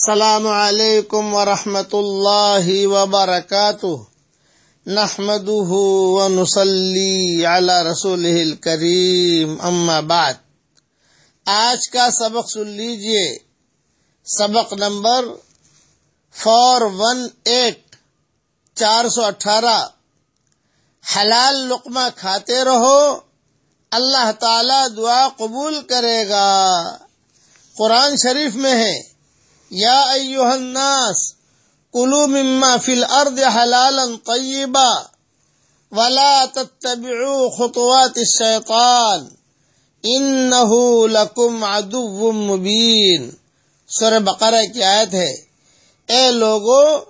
السلام علیکم ورحمۃ اللہ وبرکاتہ۔ نحمده ونصلي على رسوله الكريم اما بعد۔ آج کا سبق سن لیجیے۔ سبق نمبر فور ون ایٹ، چار سو اٹھارہ۔ حلال لقمہ کھاتے رہو، اللہ تعالی دعا قبول کرے گا۔ قرآن شریف میں ہے۔ یا ایوہ الناس کلو مما فی الارض حلالا طیبا ولا تتبعوا خطوات الشیطان انہو لکم عدو مبین۔ سورہ بقرہ کی آیت ہے، اے لوگو،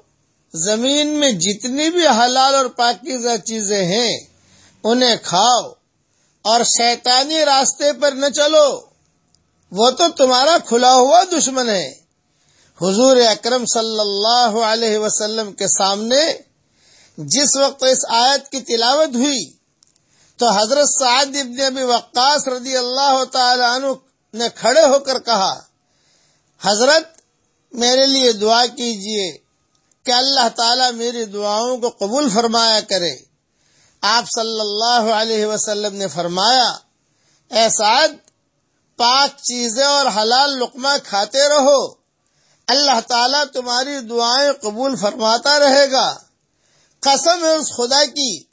زمین میں جتنی بھی حلال اور پاکیزہ چیزیں ہیں، انہیں کھاؤ اور شیطانی راستے پر نہ چلو۔ وہ تو تمہارا کھلا ہوا دشمن ہے۔ حضور اکرم صلی اللہ علیہ وسلم کے سامنے جس وقت اس آیت کی تلاوت ہوئی، تو حضرت سعد ابن ابی وقاص رضی اللہ تعالی عنہ نے کھڑے ہو کر کہا، حضرت میرے لیے دعا کیجیے کہ اللہ تعالی میری دعاؤں کو قبول فرمایا کرے۔ آپ صلی اللہ علیہ وسلم نے فرمایا، اے سعد، پاک چیزیں اور حلال لقمہ کھاتے رہو۔ اللہ تعالیٰ تمہاری دعائیں قبول فرماتا رہے گا۔ قسم ہے اس خدا کی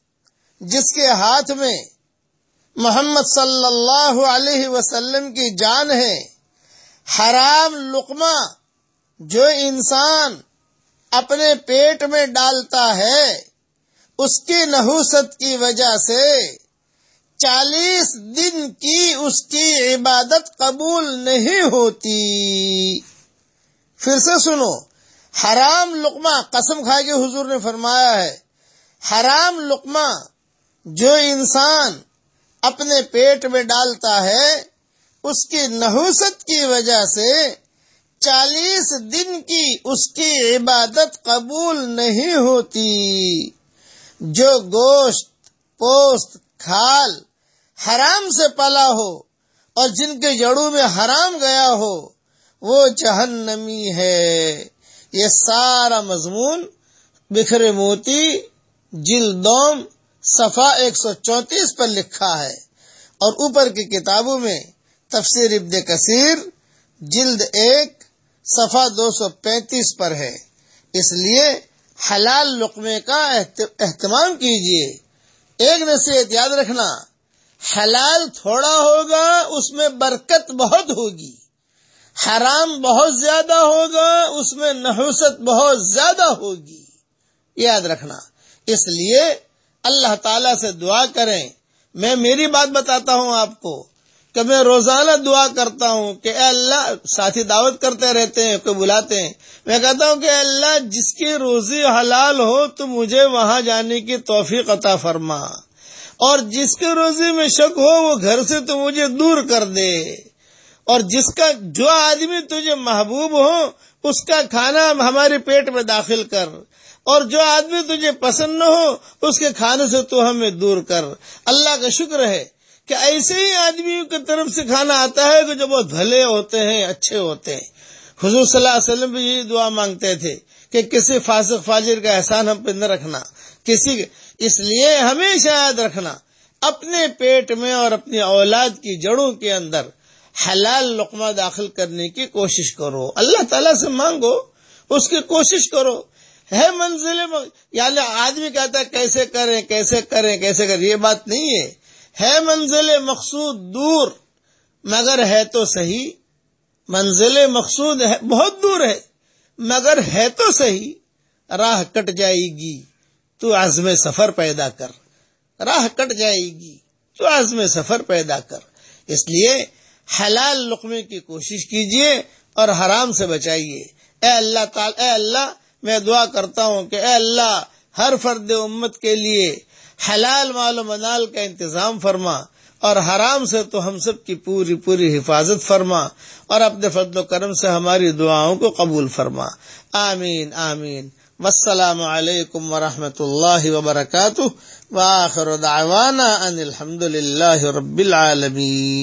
جس کے ہاتھ میں محمد صلی اللہ علیہ وسلم کی جان ہے۔ حرام لقمہ جو انسان اپنے پیٹ میں ڈالتا ہے، اس کی نحوست کی وجہ سے چالیس دن کی اس کی عبادت قبول نہیں ہوتی۔ پھر سے سنو، حرام لقمہ قسم کھا کے حضور نے فرمایا ہے۔ حرام لقمہ جو انسان اپنے پیٹ میں ڈالتا ہے، اس کی نحوست کی وجہ سے چالیس دن کی اس کی عبادت قبول نہیں ہوتی۔ جو گوشت، پوست، کھال حرام سے پلا ہو اور جن کے جڑوں میں حرام گیا ہو وہ جہنمی ہے۔ یہ سارا مضمون بکھرے موتی جلدوم صفا ایک سو چونتیس پر لکھا ہے۔ اور اوپر کی کتابوں میں تفسیر ابن کثیر جلد ایک صفا دو سو پینتیس پر ہے۔ اس لیے حلال لقمے کا اہتمام کیجیے ایک نصیحت یاد رکھنا، حلال تھوڑا ہوگا، اس میں برکت بہت ہوگی۔ حرام بہت زیادہ ہوگا، اس میں نحوست بہت زیادہ ہوگی۔ یاد رکھنا۔ اس لیے اللہ تعالی سے دعا کریں۔ میں میری بات بتاتا ہوں آپ کو کہ میں روزانہ دعا کرتا ہوں کہ اے اللہ، ساتھی دعوت کرتے رہتے ہیں، کوئی بلاتے ہیں۔ میں کہتا ہوں کہ اے اللہ، جس کی روزی حلال ہو، تو مجھے وہاں جانے کی توفیق عطا فرما۔ اور جس کی روزی میں شک ہو، وہ گھر سے تو مجھے دور کر دے۔ اور جس کا جو آدمی تجھے محبوب ہو، اس کا کھانا ہمارے پیٹ میں داخل کر۔ اور جو آدمی تجھے پسند نہ ہو، اس کے کھانے سے تو ہمیں دور کر۔ اللہ کا شکر ہے کہ ایسے ہی آدمیوں کی طرف سے کھانا آتا ہے کہ جو بہت بھلے ہوتے ہیں، اچھے ہوتے ہیں۔ حضور صلی اللہ علیہ وسلم بھی یہی دعا مانگتے تھے کہ کسی فاسق فاجر کا احسان ہم پہ نہ رکھنا۔ کسی اس لیے ہمیشہ یاد رکھنا، اپنے پیٹ میں اور اپنی اولاد کی جڑوں کے اندر۔ حلال لقمہ داخل کرنے کی کوشش کرو۔ اللہ تعالیٰ سے مانگو، اس کی کوشش کرو۔ ہے منزل یعنی آدمی کہتا ہے، کیسے کریں کیسے کریں کیسے کریں، یہ بات نہیں ہے۔ ہے منزل مقصود دور، مگر ہے تو صحیح۔ منزل مقصود ہے، بہت دور ہے، مگر ہے تو صحیح۔ راہ کٹ جائے گی تو عزم سفر پیدا کر۔ راہ کٹ جائے گی تو عزم سفر پیدا کر۔ اس لیے حلال لقمے کی کوشش کیجیے اور حرام سے بچائیے۔ اے اللہ تعالی اے اللہ، میں دعا کرتا ہوں کہ اے اللہ، ہر فرد امت کے لیے حلال مال و منال کا انتظام فرما اور حرام سے تو ہم سب کی پوری پوری حفاظت فرما اور اپنے فضل و کرم سے ہماری دعاؤں کو قبول فرما۔ آمین آمین۔ والسلام علیکم ورحمۃ اللہ وبرکاتہ دعوانا ان الحمد للہ رب العالمین۔